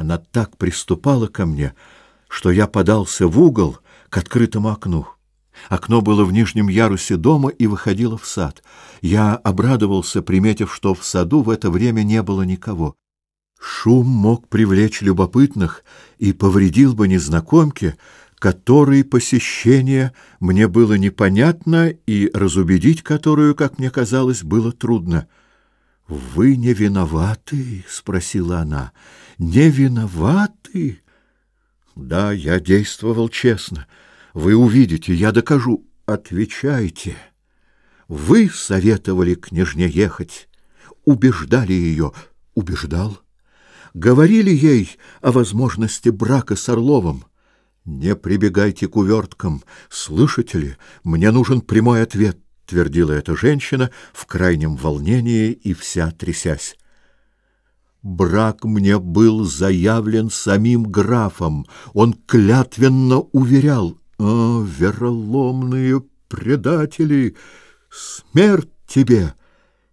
Она так приступала ко мне, что я подался в угол к открытому окну. Окно было в нижнем ярусе дома и выходило в сад. Я обрадовался, приметив, что в саду в это время не было никого. Шум мог привлечь любопытных и повредил бы незнакомке, которой посещение мне было непонятно и разубедить которую, как мне казалось, было трудно. «Вы не виноваты?» — спросила она не виноваты. Да, я действовал честно. Вы увидите, я докажу. Отвечайте. Вы советовали княжне ехать, убеждали ее. Убеждал. Говорили ей о возможности брака с Орловым. Не прибегайте к уверткам. Слышите ли, мне нужен прямой ответ, твердила эта женщина в крайнем волнении и вся трясясь. Брак мне был заявлен самим графом. Он клятвенно уверял, «О, вероломные предатели! Смерть тебе!»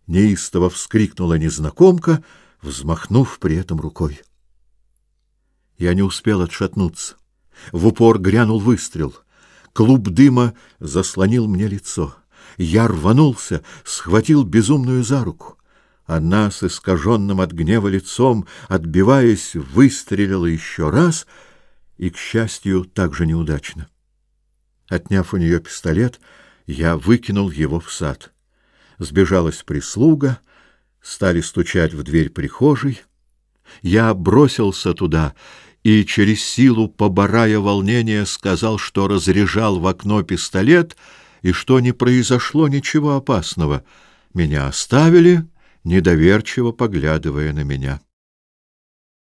Неистово вскрикнула незнакомка, взмахнув при этом рукой. Я не успел отшатнуться. В упор грянул выстрел. Клуб дыма заслонил мне лицо. Я рванулся, схватил безумную за руку. Она с искаженным от гнева лицом, отбиваясь, выстрелила еще раз и, к счастью, также неудачно. Отняв у нее пистолет, я выкинул его в сад. Сбежалась прислуга, стали стучать в дверь прихожей. Я бросился туда и через силу, поборая волнение, сказал, что разряжал в окно пистолет и что не произошло ничего опасного. Меня оставили недоверчиво поглядывая на меня.